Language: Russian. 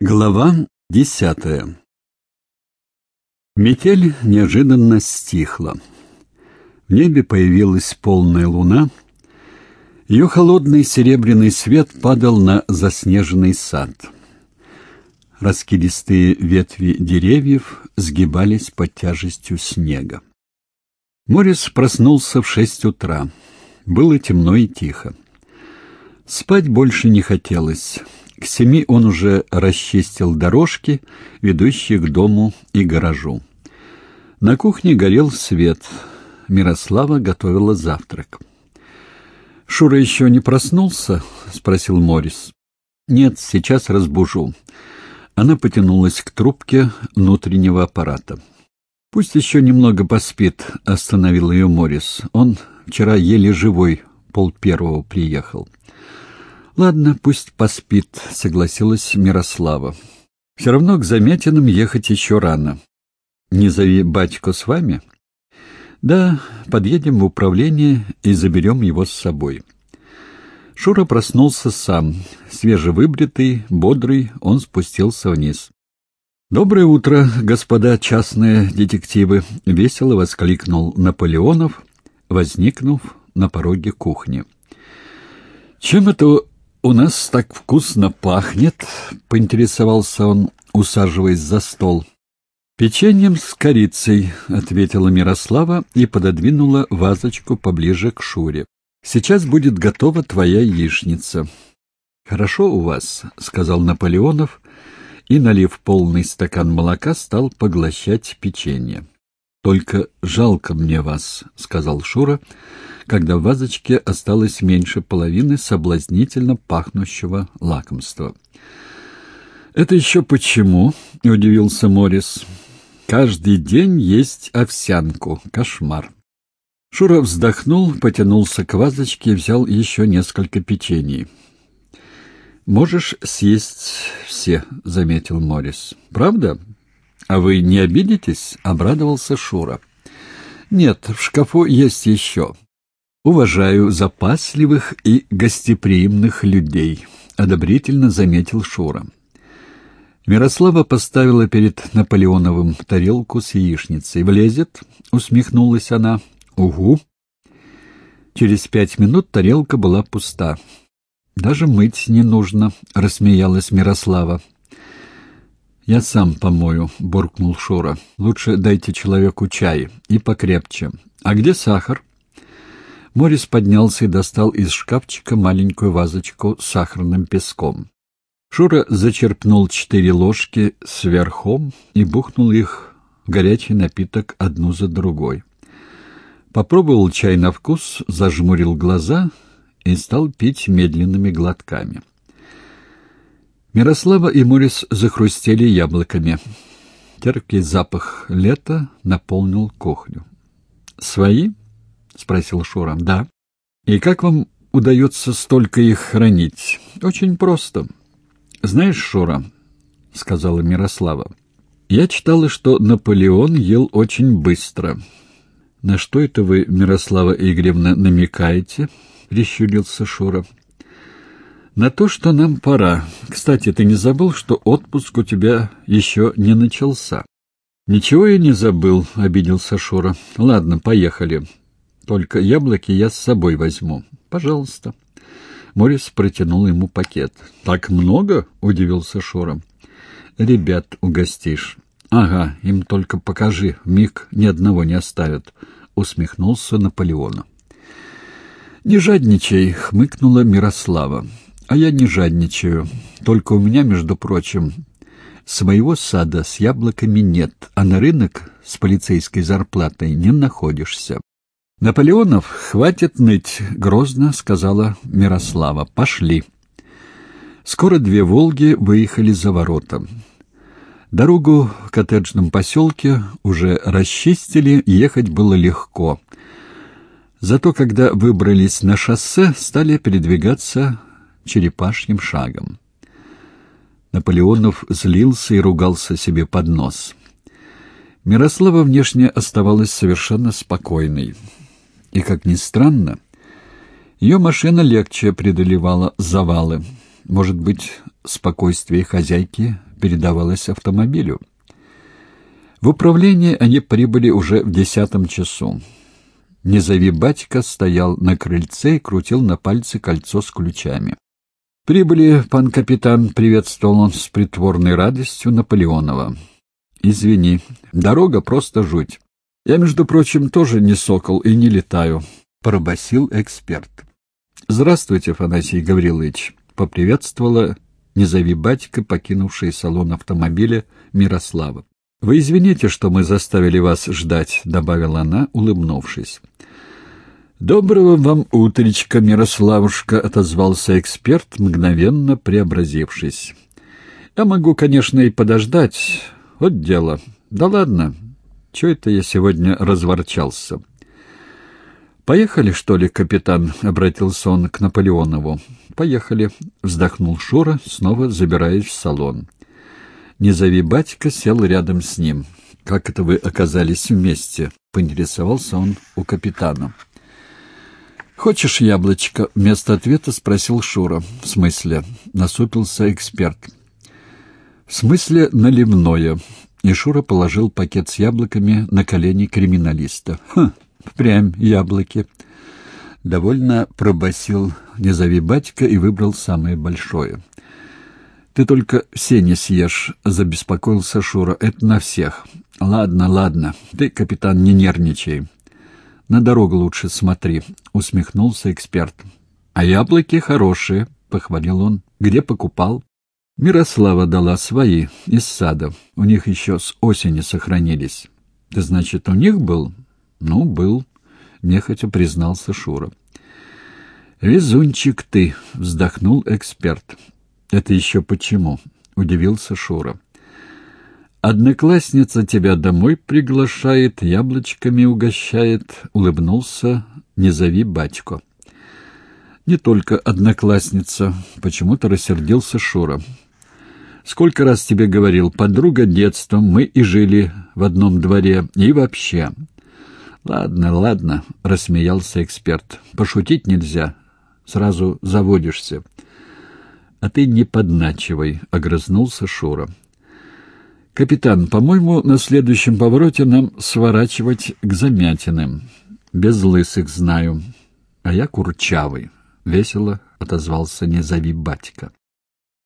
Глава десятая Метель неожиданно стихла. В небе появилась полная луна. Ее холодный серебряный свет падал на заснеженный сад. Раскидистые ветви деревьев сгибались под тяжестью снега. Морис проснулся в шесть утра. Было темно и тихо. Спать больше не хотелось. К семи он уже расчистил дорожки, ведущие к дому и гаражу. На кухне горел свет. Мирослава готовила завтрак. «Шура еще не проснулся?» — спросил Морис. «Нет, сейчас разбужу». Она потянулась к трубке внутреннего аппарата. «Пусть еще немного поспит», — остановил ее Морис. «Он вчера еле живой, пол первого приехал». «Ладно, пусть поспит», — согласилась Мирослава. «Все равно к Замятинам ехать еще рано. Не зови батько с вами?» «Да, подъедем в управление и заберем его с собой». Шура проснулся сам. Свежевыбритый, бодрый, он спустился вниз. «Доброе утро, господа частные детективы!» — весело воскликнул Наполеонов, возникнув на пороге кухни. «Чем это «У нас так вкусно пахнет», — поинтересовался он, усаживаясь за стол. «Печеньем с корицей», — ответила Мирослава и пододвинула вазочку поближе к Шуре. «Сейчас будет готова твоя яичница». «Хорошо у вас», — сказал Наполеонов, и, налив полный стакан молока, стал поглощать печенье. «Только жалко мне вас», — сказал Шура, когда в вазочке осталось меньше половины соблазнительно пахнущего лакомства. «Это еще почему?» — удивился Морис. «Каждый день есть овсянку. Кошмар». Шура вздохнул, потянулся к вазочке и взял еще несколько печений. «Можешь съесть все», — заметил Морис. «Правда?» «А вы не обидитесь?» — обрадовался Шура. «Нет, в шкафу есть еще. Уважаю запасливых и гостеприимных людей», — одобрительно заметил Шура. Мирослава поставила перед Наполеоновым тарелку с яичницей. «Влезет?» — усмехнулась она. «Угу». Через пять минут тарелка была пуста. «Даже мыть не нужно», — рассмеялась Мирослава. «Я сам помою», — буркнул Шура. «Лучше дайте человеку чай. И покрепче. А где сахар?» Морис поднялся и достал из шкафчика маленькую вазочку с сахарным песком. Шура зачерпнул четыре ложки сверхом и бухнул их в горячий напиток одну за другой. Попробовал чай на вкус, зажмурил глаза и стал пить медленными глотками. Мирослава и Морис захрустели яблоками. Терпкий запах лета наполнил кухню. «Свои?» — спросил Шура. «Да». «И как вам удается столько их хранить?» «Очень просто. Знаешь, Шура, — сказала Мирослава, — я читала, что Наполеон ел очень быстро». «На что это вы, Мирослава Игоревна, намекаете?» — прищурился Шура. «На то, что нам пора. Кстати, ты не забыл, что отпуск у тебя еще не начался?» «Ничего я не забыл», — обиделся Шура. «Ладно, поехали. Только яблоки я с собой возьму. Пожалуйста». Морис протянул ему пакет. «Так много?» — удивился Шура. «Ребят угостишь». «Ага, им только покажи, миг ни одного не оставят», — усмехнулся Наполеона. «Не жадничай», — хмыкнула Мирослава. А я не жадничаю. Только у меня, между прочим, своего сада с яблоками нет, а на рынок с полицейской зарплатой не находишься. «Наполеонов, хватит ныть», — грозно сказала Мирослава. «Пошли». Скоро две «Волги» выехали за ворота. Дорогу в коттеджном поселке уже расчистили, ехать было легко. Зато когда выбрались на шоссе, стали передвигаться черепашьим шагом. Наполеонов злился и ругался себе под нос. Мирослава внешне оставалась совершенно спокойной. И, как ни странно, ее машина легче преодолевала завалы. Может быть, спокойствие хозяйки передавалось автомобилю. В управление они прибыли уже в десятом часу. «Не зови батька» стоял на крыльце и крутил на пальце кольцо с ключами. «Прибыли, пан капитан», — приветствовал он с притворной радостью Наполеонова. «Извини, дорога просто жуть. Я, между прочим, тоже не сокол и не летаю», — пробасил эксперт. «Здравствуйте, Афанасий Гаврилович», — поприветствовала «Не зови батька», покинувший салон автомобиля Мирослава. «Вы извините, что мы заставили вас ждать», — добавила она, улыбнувшись. «Доброго вам утречка, Мирославушка», — отозвался эксперт, мгновенно преобразившись. «Я могу, конечно, и подождать. Вот дело. Да ладно. Чего это я сегодня разворчался?» «Поехали, что ли, капитан?» — обратился он к Наполеонову. «Поехали», — вздохнул Шура, снова забираясь в салон. «Не зови батька» сел рядом с ним. «Как это вы оказались вместе?» — поинтересовался он у капитана. «Хочешь яблочко?» — вместо ответа спросил Шура. «В смысле?» — насупился эксперт. «В смысле наливное?» И Шура положил пакет с яблоками на колени криминалиста. «Хм, впрямь яблоки!» Довольно пробасил «Не зови батька» и выбрал самое большое. «Ты только все не съешь», — забеспокоился Шура. «Это на всех». «Ладно, ладно. Ты, капитан, не нервничай. На дорогу лучше смотри», — усмехнулся эксперт. «А яблоки хорошие», — похвалил он. «Где покупал?» «Мирослава дала свои, из сада. У них еще с осени сохранились». «Ты, значит, у них был?» «Ну, был», — нехотя признался Шура. «Везунчик ты», — вздохнул эксперт. «Это еще почему?» — удивился Шура. «Одноклассница тебя домой приглашает, яблочками угощает», — улыбнулся «Не зови батько». «Не только одноклассница», — почему-то рассердился Шура. «Сколько раз тебе говорил, подруга детства, мы и жили в одном дворе, и вообще». «Ладно, ладно», — рассмеялся эксперт. «Пошутить нельзя, сразу заводишься». «А ты не подначивай», — огрызнулся Шура. «Капитан, по-моему, на следующем повороте нам сворачивать к Замятиным. Без лысых знаю. А я курчавый», — весело отозвался «Не зови батька».